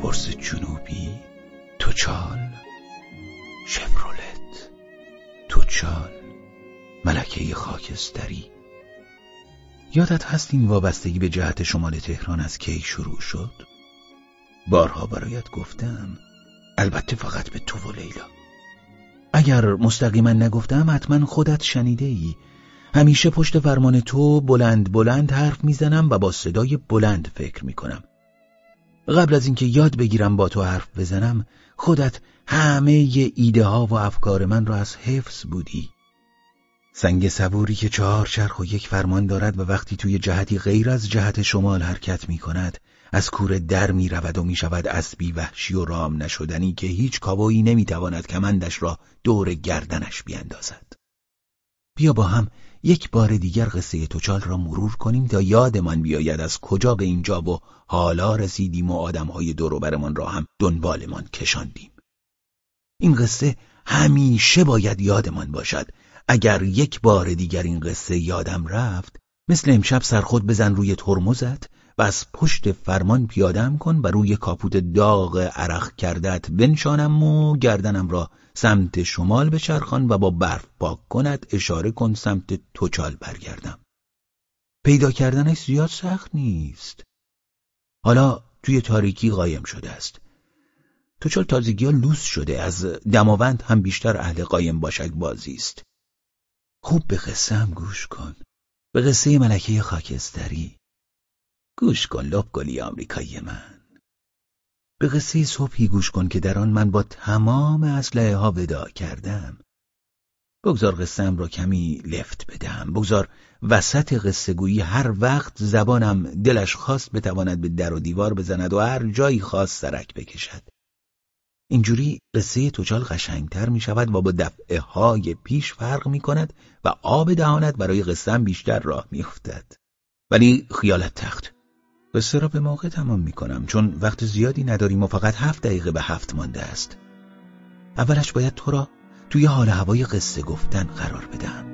البرز جنوبی توچال شفرولت توچال ملکه خاکستری. یادت هست این وابستگی به جهت شمال تهران از کی شروع شد؟ بارها برایت گفتم البته فقط به تو و لیلا. اگر مستقیما نگفتم حتما خودت شنیده ای همیشه پشت فرمان تو بلند بلند حرف می‌زنم و با صدای بلند فکر می‌کنم. قبل از اینکه یاد بگیرم با تو حرف بزنم خودت همه ایده ها و افکار من را از حفظ بودی. سنگ صبوری که چهار چرخ و یک فرمان دارد و وقتی توی جهتی غیر از جهت شمال حرکت می کند از کوره در می رود و می شود اسبی وحشی و رام نشدنی که هیچ کابویی نمی تواند کمندش را دور گردنش بیندازد. بیا با هم یک بار دیگر قصه توچال را مرور کنیم تا یادمان بیاید از کجا به اینجا و حالا رسیدیم و آدمهای دوروبرمان را هم دنبالمان کشاندیم. این قصه همیشه باید یادمان باشد. اگر یک بار دیگر این قصه یادم رفت مثل امشب سرخود بزن روی ترمزت و از پشت فرمان پیادم کن و روی کاپوت داغ عرق کردت بنشانم و گردنم را سمت شمال بچرخان و با برف پاک کند اشاره کن سمت توچال برگردم. پیدا کردنش زیاد سخت نیست. حالا توی تاریکی قایم شده است. توچال تازگی ها لوس شده از دماوند هم بیشتر اهل قایم باشک بازی است. خوب به قصه هم گوش کن. به قصه ملکه خاکستری. گوش کن لب گلی آمریکایی من. به قصه صبحی گوش کن که در آن من با تمام اسلحه ها ودا کردم. بگذار قصه را کمی لفت بدم بگذار وسط قصه گویی هر وقت زبانم دلش خواست بتواند به در و دیوار بزند و هر جایی خواست سرک بکشد. اینجوری قصه توچال قشنگتر می شود و با دفعه های پیش فرق می کند و آب دهانت برای قصه بیشتر راه می افتد. ولی خیالت تخت. قصه را به موقع تمام می کنم چون وقت زیادی نداریم و فقط هفت دقیقه به هفت مانده است. اولش باید تو را توی حال هوای قصه گفتن قرار بدم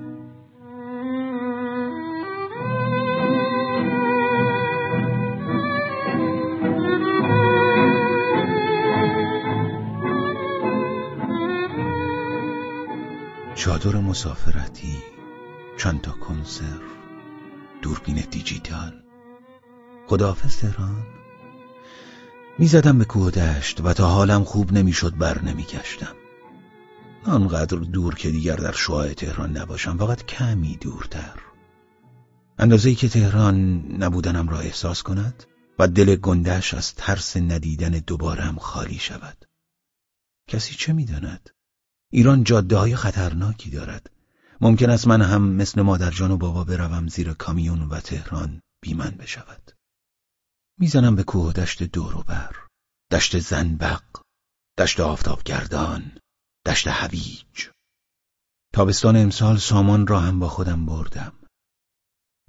چادر مسافرتی چند تا کنسرو دوربین دیجیتال. خداحافظ تهران. می‌زدم به کوه دشت و تا حالم خوب نمی‌شد بر نمیگشتم. آنقدر دور که دیگر در شعاع تهران نباشم فقط کمی دورتر. اندازه‌ای که تهران نبودنم را احساس کند و دل گندش از ترس ندیدن دوباره هم خالی شود. کسی چه می‌داند؟ ایران جاده های خطرناکی دارد. ممکن است من هم مثل مادرجان و بابا بروم زیر کامیون و تهران بیمن بشود. می‌زنم به کوه دشت دور و بر. دشت زنبق دشت آفتابگردان دشت هویج. تابستان امسال سامان را هم با خودم بردم.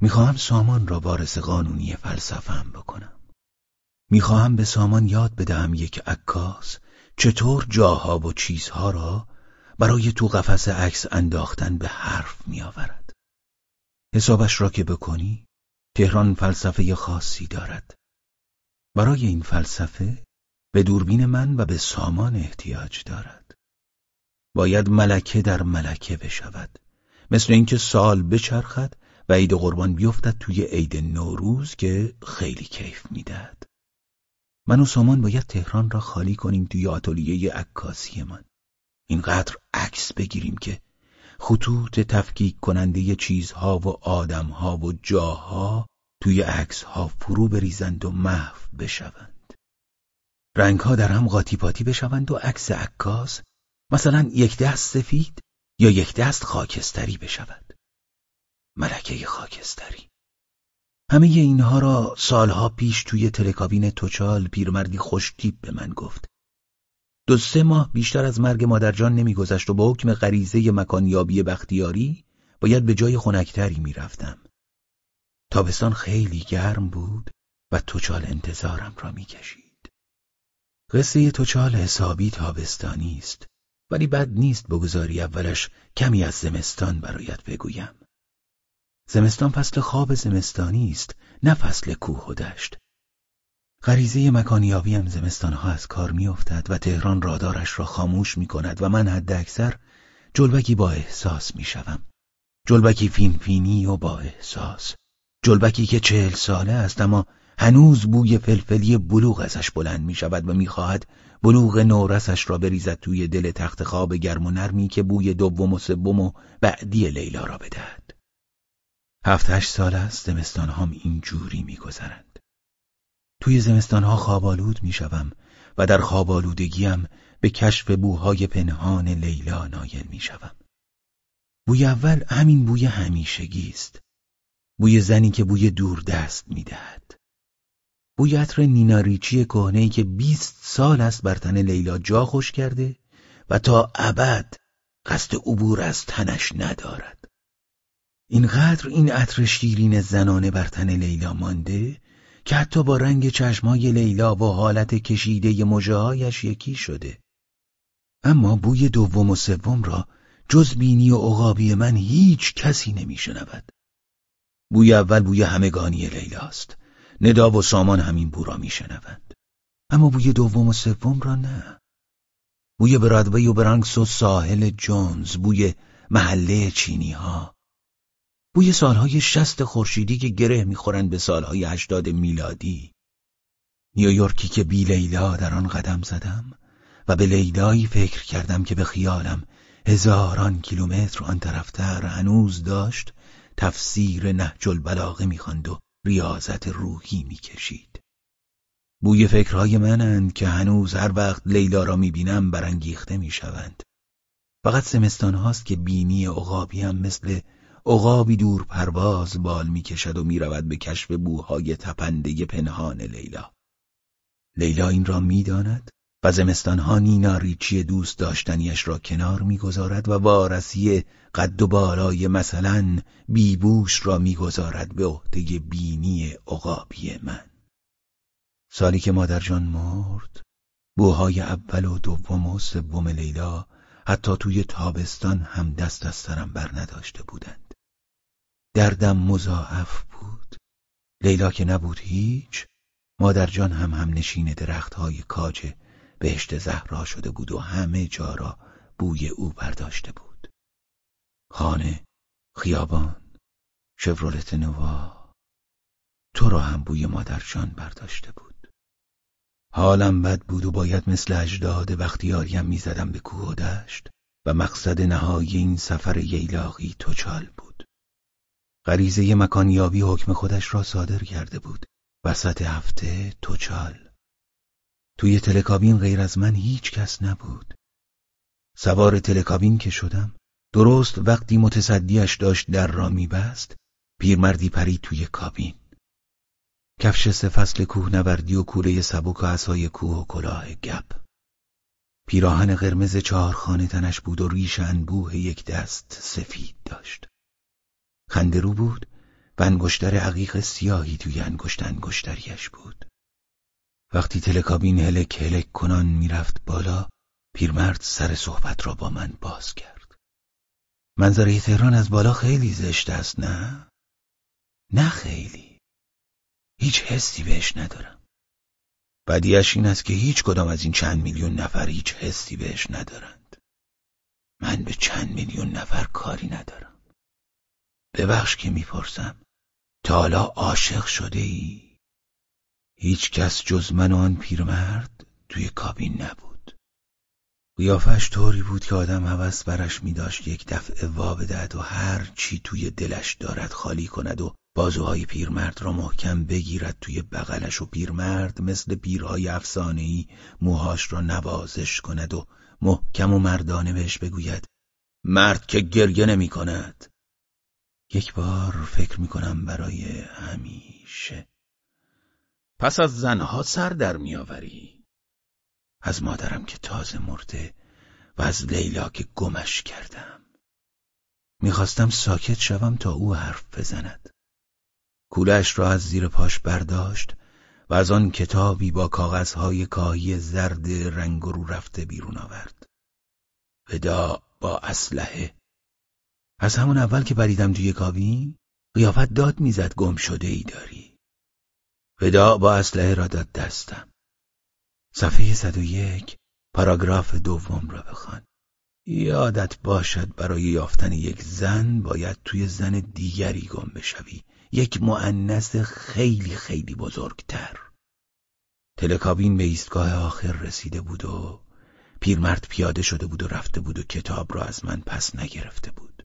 می‌خواهم سامان را وارث قانونی فلسفهم بکنم. می‌خواهم به سامان یاد بدهم یک عکاس چطور جاها و چیزها را برای تو قفس عکس انداختن به حرف میآورد. حسابش را که بکنی تهران فلسفه خاصی دارد. برای این فلسفه به دوربین من و به سامان احتیاج دارد. باید ملکه در ملکه بشود. مثل اینکه سال بچرخد و عید قربان بیفتد توی عید نوروز که خیلی کیف می‌دهد. من و سامان باید تهران را خالی کنیم توی آتلیه عکاسی من اینقدر عکس بگیریم که خطوط تفکیک کننده چیزها و آدمها و جاها توی عکسها فرو بریزند و محو بشوند. رنگها در هم قاطی پاتی بشوند و عکس عکاس مثلا یک دست سفید یا یک دست خاکستری بشود. ملکه خاکستری. همه اینها را سالها پیش توی تلکابین توچال پیرمردی خوشتیب به من گفت. دو سه ماه بیشتر از مرگ مادرجان نمیگذشت و با حکم غریزه مکانیابی بختیاری باید به جای خنکتری می‌رفتم. تابستان خیلی گرم بود و توچال انتظارم را می‌کشید. قصه توچال حسابی تابستانی است ولی بد نیست بگذاری اولش کمی از زمستان برایت بگویم. زمستان فصل خواب زمستانی است نه فصل کوه و دشت. غریزه مکانیابی هم زمستانها از کار میافتد و تهران رادارش را خاموش می کند و من حد اکثر جلبکی با احساس می شوم. جلبکی فینفینی و با احساس. جلبکی که چهل ساله است اما هنوز بوی فلفلی بلوغ ازش بلند می شود و می‌خواهد بلوغ نورسش را بریزد توی دل تخت خواب گرم و نرمی که بوی دوم و سوم و بعدی لیلا را بدهد. هفت هشت سال است زمستان هم این جوری میگذرند. توی زمستان ها خوابالود می‌شوم و در خوابالودگیم به کشف بوهای پنهان لیلا نایل می‌شوم. بوی اول همین بوی همیشگی است. بوی زنی که بوی دور دست می‌دهد. بوی عطر نیناریچی کهنه که بیست سال است بر تن لیلا جا خوش کرده و تا ابد قصد عبور از تنش ندارد. اینقدر این عطر شیرین زنانه بر تن لیلا مانده که حتی با رنگ چشمای لیلا و حالت کشیده مژههایش یکی شده. اما بوی دوم و سوم را جز بینی و عقابی من هیچ کسی نمیشنود. بوی اول بوی همگانی لیلاست. ندا و سامان همین بو را میشنوند. اما بوی دوم و سوم را نه. بوی برادوی و برانکس و ساحل جونز، بوی محله چینی ها. بوی سالهای شست خورشیدی که گره می‌خورند به سالهای هشتاد میلادی. نیویورکی که بی لیلا در آن قدم زدم و به لیلایی فکر کردم که به خیالم هزاران کیلومتر آن طرفتر هنوز داشت تفسیر نهج البلاغه می‌خواند و ریاضت روحی می‌کشید. بوی فکرهای منند که هنوز هر وقت لیلا را می‌بینم برانگیخته می‌شوند. فقط زمستان هاست که بینی عقابی هم مثل عقابی دور پرواز بال می‌کشد و می‌رود به کشف بوهای تپنده پنهان لیلا. لیلا این را می‌داند و زمستانها نینا ریچی دوست داشتنیش را کنار می‌گذارد و وارسی قد و بالای مثلا بیبوش را می‌گذارد به عهده بینی عقابی من. سالی که مادرجان مرد بوهای اول و دوم و سوم لیلا حتی توی تابستان هم دست از سرم بر نداشته بودند. دردم مضاعف بود. لیلا که نبود هیچ مادرجان هم هم نشین درخت های کاج بهشت زهرا شده بود و همه جا را بوی او برداشته بود. خانه خیابان شورولت نوا تو را هم بوی مادرجان برداشته بود. حالم بد بود و باید مثل اجداد بختیاریم می‌زدم به کوه و دشت و مقصد نهایی این سفر ییلاقی توچال بود. غریزه مکانیابی حکم خودش را صادر کرده بود. وسط هفته توچال توی تلکابین غیر از من هیچ کس نبود. سوار تلکابین که شدم درست وقتی متصدیش داشت در را میبست پیرمردی پرید توی کابین. کفش سه فصل کوه نوردی و کوله سبک و عصای کوه و کلاه گپ. پیراهن قرمز چهارخانه تنش بود و ریش انبوه یک دست سفید داشت. خندرو بود و انگشتر عقیق سیاهی توی انگشت انگشتریش بود. وقتی تلکابین هلک هلک کنان می‌رفت بالا پیرمرد سر صحبت را با من باز کرد. منظره تهران از بالا خیلی زشت است نه؟ نه خیلی. هیچ حسی بهش ندارم. بدیش این است که هیچ کدام از این چند میلیون نفر هیچ حسی بهش ندارند. من به چند میلیون نفر کاری ندارم. ببخش که می‌پرسم. تا حالا عاشق شده ای؟ هیچ کس جز من و آن پیرمرد توی کابین نبود. قیافش طوری بود که آدم هوس برش می داشت یک دفعه وا بدهد و هر چی توی دلش دارد خالی کند و بازوهای پیرمرد را محکم بگیرد توی بغلش و پیرمرد مثل پیرهای افسانه‌ای موهاش را نوازش کند و محکم و مردانه بهش بگوید مرد که گریه نمی کند یک بار فکر می کنم برای همیشه. پس از زنها سر در میآوری. از مادرم که تازه مرده و از لیلا که گمش کردم. می‌خواستم ساکت شوم تا او حرف بزند. کولش را از زیر پاش برداشت و از آن کتابی با کاغذهای کاهی زرد رنگ رو رفته بیرون آورد. ودا با اسلحه. از همون اول که بریدم توی کابین قیافت داد می‌زد گم شده ای داری؟ ودا با اسلحه را داد دستم. صفحه 101 پاراگراف دوم را بخوان. یادت باشد برای یافتن یک زن باید توی زن دیگری گم بشوی. یک معنس خیلی خیلی بزرگتر. تلکابین به ایستگاه آخر رسیده بود و پیرمرد پیاده شده بود و رفته بود و کتاب را از من پس نگرفته بود.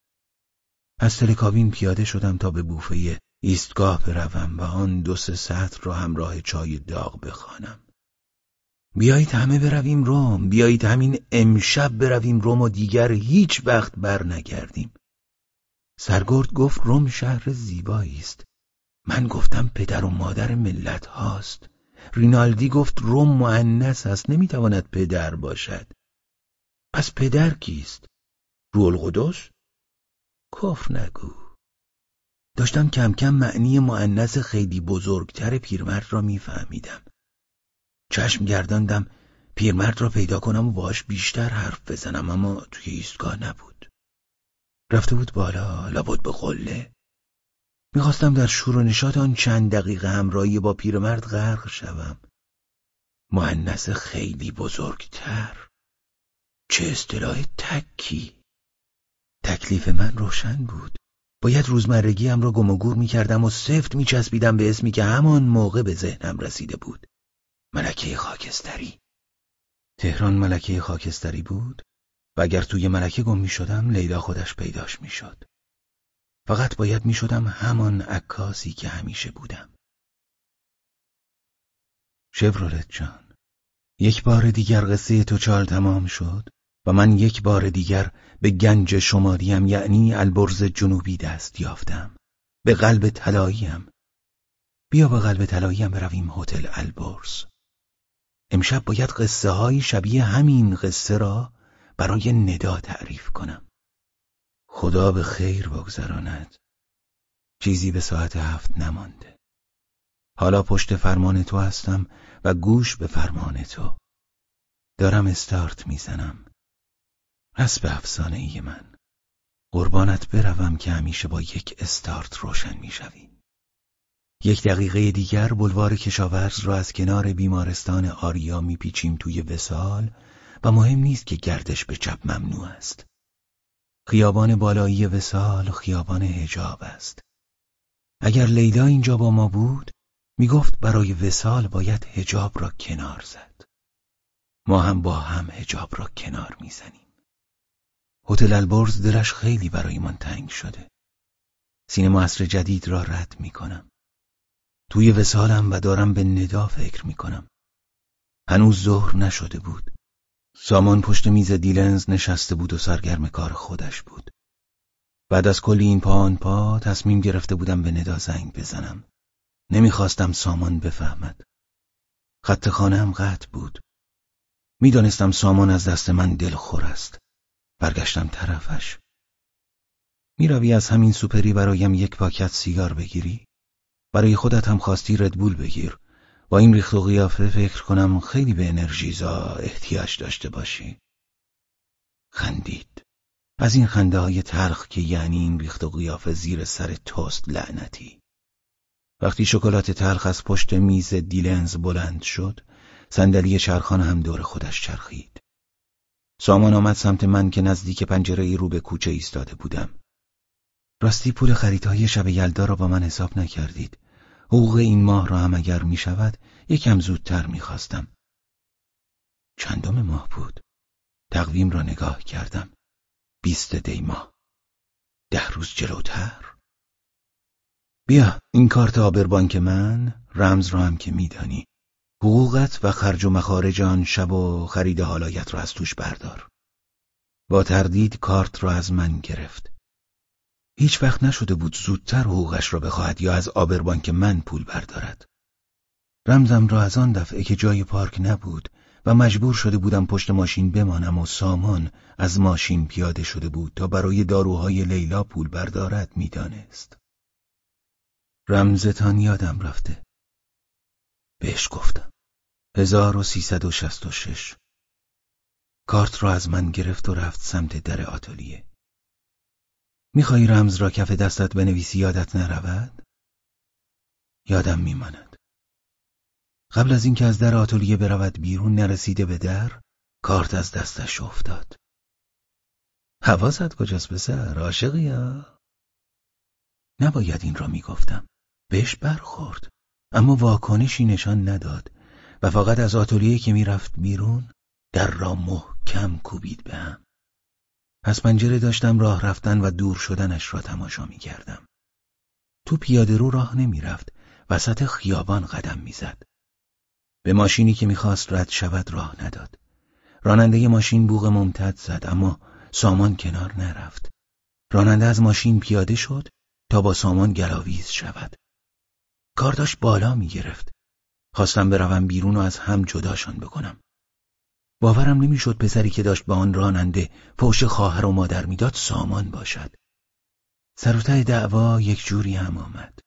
از تلکابین پیاده شدم تا به بوفه ایستگاه بروم و آن دو سه سطر را همراه چای داغ بخوانم. بیایید همه برویم روم بیایید همین امشب برویم روم و دیگر هیچ وقت بر نگردیم. سرگرد گفت روم شهر زیبایی است. من گفتم پدر و مادر ملت هاست. رینالدی گفت روم معنس است نمی‌تواند پدر باشد. پس پدر کیست؟ روح القدس؟ کفر نگو. داشتم کم کم معنی معنس خیلی بزرگتر پیرمرد را میفهمیدم. چشم گرداندم پیرمرد را پیدا کنم و باش بیشتر حرف بزنم اما توی ایستگاه نبود. رفته بود بالا لابد به قله. می‌خواستم در شور و نشاط آن چند دقیقه همراهی با پیرمرد غرق شوم. معنس خیلی بزرگتر. چه اصطلاح تکی. تکلیف من روشن بود. باید روزمرگیم را گم و گور می‌کردم و سفت میچسبیدم به اسمی که همان موقع به ذهنم رسیده بود ملکه خاکستری تهران ملکه خاکستری بود و اگر توی ملکه گم می شدم لیلا خودش پیداش می شد. فقط باید می شدم همان عکاسی که همیشه بودم. شورولت جان یک بار دیگر قصه تو چال تمام شد و من یک بار دیگر به گنج شماریم یعنی البرز جنوبی دست یافتم. به قلب طلاییم. بیا به قلب طلاییم برویم هتل البرز. امشب باید قصه های شبیه همین قصه را برای ندا تعریف کنم. خدا به خیر بگذراند. چیزی به ساعت هفت نمانده. حالا پشت فرمان تو هستم و گوش به فرمان تو. دارم استارت می‌زنم. اسب افسانه ای من قربانت بروم که همیشه با یک استارت روشن می‌شوی یک دقیقه دیگر بلوار کشاورز را از کنار بیمارستان آریا میپیچیم توی وسال و مهم نیست که گردش به چپ ممنوع است. خیابان بالایی وسال خیابان هجاب است. اگر لیلا اینجا با ما بود می‌گفت برای وسال باید هجاب را کنار زد. ما هم با هم هجاب را کنار می‌زنیم. هتل البرز دلش خیلی برای من تنگ شده. سینما عصر جدید را رد می‌کنم. توی وسالم و دارم به ندا فکر می‌کنم. هنوز ظهر نشده بود. سامان پشت میز دیلنز نشسته بود و سرگرم کار خودش بود. بعد از کلی این پا آن پا تصمیم گرفته بودم به ندا زنگ بزنم. نمی‌خواستم سامان بفهمد. خط خانه هم قطع بود. می‌دانستم سامان از دست من دلخور است. برگشتم طرفش. می‌روی از همین سوپری برایم یک پاکت سیگار بگیری؟ برای خودت هم خواستی ردبول بگیر. با این ریخت و قیافه فکر کنم خیلی به انرژیزا احتیاج داشته باشی. خندید. از این خنده های تلخ که یعنی این ریخت و قیافه زیر سر توست لعنتی. وقتی شکلات تلخ از پشت میز دیلنز بلند شد صندلی چرخان هم دور خودش چرخید. سامان آمد سمت من که نزدیک پنجره رو به کوچه ایستاده بودم. راستی پول خریدهای شب یلدا را با من حساب نکردید. حقوق این ماه را هم اگر می شود یکم زودتر می خواستم. چندم ماه بود. تقویم را نگاه کردم. بیست دی ماه. ده روز جلوتر. بیا این کارت آبربانک من رمز را هم که میدانی حقوقت و خرج و مخارج آن شب و خرید حالایت را از توش بردار با تردید کارت را از من گرفت هیچ وقت نشده بود زودتر حقوقش را بخواهد یا از آبربانک من پول بردارد. رمزم را از آن دفعه که جای پارک نبود و مجبور شده بودم پشت ماشین بمانم و سامان از ماشین پیاده شده بود تا برای داروهای لیلا پول بردارد می‌دانست. رمزتان یادم رفته. بهش گفتم. 1366 کارت را از من گرفت و رفت سمت در آتلیه. میخوایی رمز را کف دستت بنویسی یادت نرود؟ یادم میماند. قبل از اینکه از در آتلیه برود بیرون نرسیده به در کارت از دستش افتاد. حواست کجاست پسر؟ عاشقی ها؟ نباید این را می‌گفتم. بهش برخورد. اما واکنشی نشان نداد. و فقط از آتلیه که می‌رفت بیرون در را محکم کوبید بهم از پنجره داشتم راه رفتن و دور شدنش را تماشا می‌کردم. تو پیاده رو راه نمی‌رفت وسط خیابان قدم می‌زد. به ماشینی که می‌خواست رد شود راه نداد. راننده ماشین بوغ ممتد زد اما سامان کنار نرفت. راننده از ماشین پیاده شد تا با سامان گلاویز شود. کار داشت بالا می‌گرفت. خواستم بروم بیرون و از هم جداشان بکنم. باورم نمی‌شد پسری که داشت به آن راننده پشت خواهر و مادر می‌داد سامان باشد. سر دعوا یک جوری هم آمد.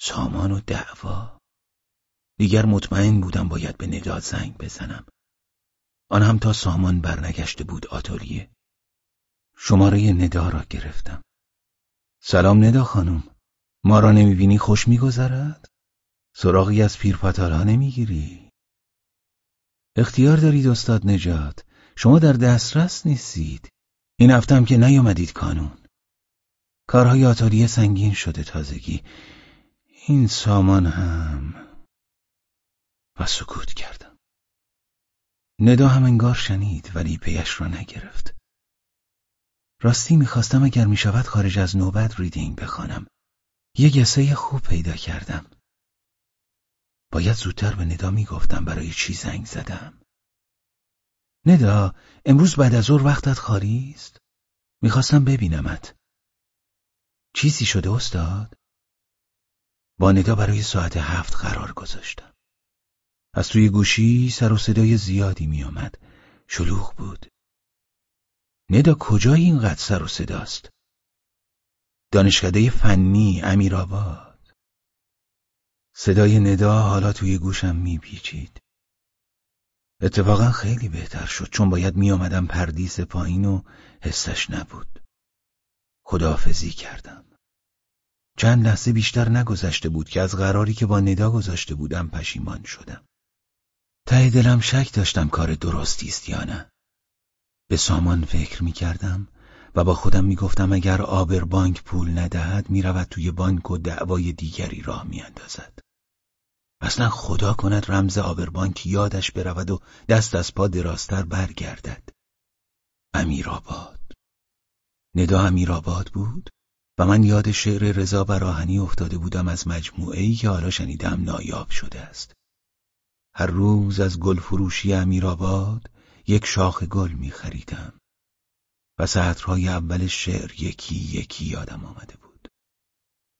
سامان و دعوا. دیگر مطمئن بودم باید به نداد زنگ بزنم. آن هم تا سامان برنگشته بود آتولیه شماره ندا را گرفتم. سلام ندا خانم. ما را نمی‌بینی خوش میگذرد؟ سراغی از پیرپاتالها نمی‌گیری؟ اختیار دارید استاد نجات. شما در دسترس نیستید. این هفتم که نیامدید کانون. کارهای آتالیه سنگین شده تازگی. این سامان هم و سکوت کردم. ندا هم انگار شنید ولی پیش را نگرفت. راستی می‌خواستم اگر می‌شود خارج از نوبت ریدینگ بخوانم. یه گسه خوب پیدا کردم. باید زودتر به ندا می‌گفتم برای چی زنگ زدم. ندا امروز بعد از ظهر وقتت خالی است؟ می‌خواستم ببینمت. چیزی شده استاد؟ با ندا برای ساعت هفت قرار گذاشتم. از توی گوشی سر و صدای زیادی میآمد. شلوغ بود. ندا کجای اینقدر سر و صداست دانشکده فنی امیرآباد صدای ندا حالا توی گوشم میپیچید. اتفاقا خیلی بهتر شد چون باید میآمدم پردیس پایین و حسش نبود. خداحافظی کردم. چند لحظه بیشتر نگذشته بود که از قراری که با ندا گذاشته بودم پشیمان شدم. ته دلم شک داشتم کار درستی است یا نه. به سامان فکر می کردم و با خودم می گفتم اگر آبر بانک پول ندهد می رود توی بانک و دعوای دیگری راه می اندازد. اصلا خدا کند رمز آبربانک یادش برود و دست از پا دراستر برگردد. امیرآباد ندا امیرآباد بود و من یاد شعر رضا براهنی افتاده بودم از مجموعه که حالا شنیدم نایاب شده است. هر روز از گل فروشی امیرآباد یک شاخ گل می خریدم و سطرهای اول شعر یکی یکی یادم آمده بود.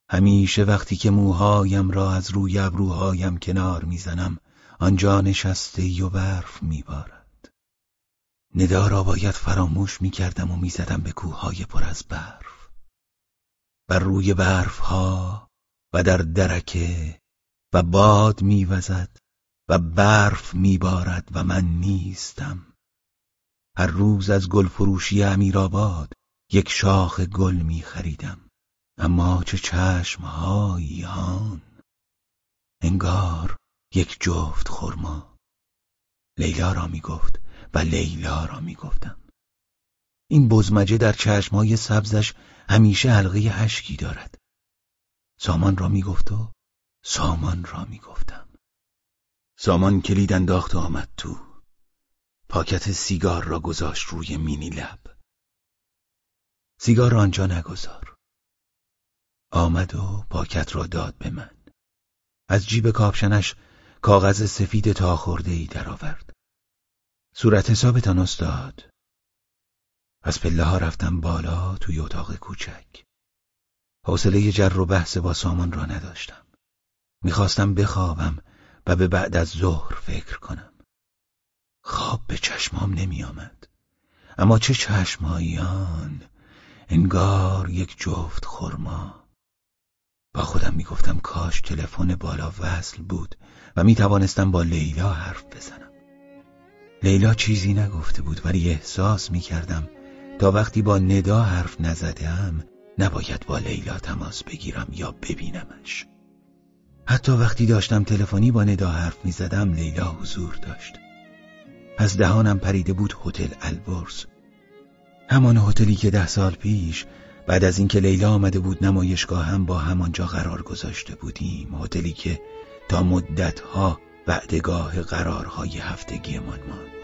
همیشه وقتی که موهایم را از روی ابروهایم کنار می‌زنم آنجا نشسته و برف میبارد. ندا را باید فراموش می‌کردم و می‌زدم به کوههای پر از برف. بر روی برفها و در درکه و باد میوزد و برف میبارد و من نیستم هر روز از گل فروشی امیرآباد یک شاخ گل می خریدم اما چه چشمهایی آن انگار یک جفت خرما. لیلا را می گفت و لیلا را می گفتم. این بزمجه در چشمهای سبزش همیشه حلقه اشکی دارد. سامان را می گفت و سامان را می گفتم. سامان کلید انداخت و آمد تو. پاکت سیگار را گذاشت روی مینی لب. سیگار را آنجا نگذار. آمد و پاکت را داد به من. از جیب کاپشنش کاغذ سفید تا خورده ای درآورد. صورت حسابتان استاد. از پله ها رفتم بالا توی اتاق کوچک. حوصله جر و بحث با سامان را نداشتم. می‌خواستم بخوابم و به بعد از ظهر فکر کنم. خواب به چشمام نمی آمد. اما چه چشماییان. انگار یک جفت خرما. با خودم می‌گفتم کاش تلفن بالا وصل بود و می توانستم با لیلا حرف بزنم. لیلا چیزی نگفته بود ولی احساس می کردم تا وقتی با ندا حرف نزدم نباید با لیلا تماس بگیرم یا ببینمش. حتی وقتی داشتم تلفنی با ندا حرف می زدم لیلا حضور داشت. از دهانم پریده بود هتل البرز. همان هتلی که ده سال پیش بعد از اینکه لیلا آمده بود نمایشگاه هم با همانجا قرار گذاشته بودیم هتلی که تا مدتها وعدگاه قرارهای هفتگیمان ماند.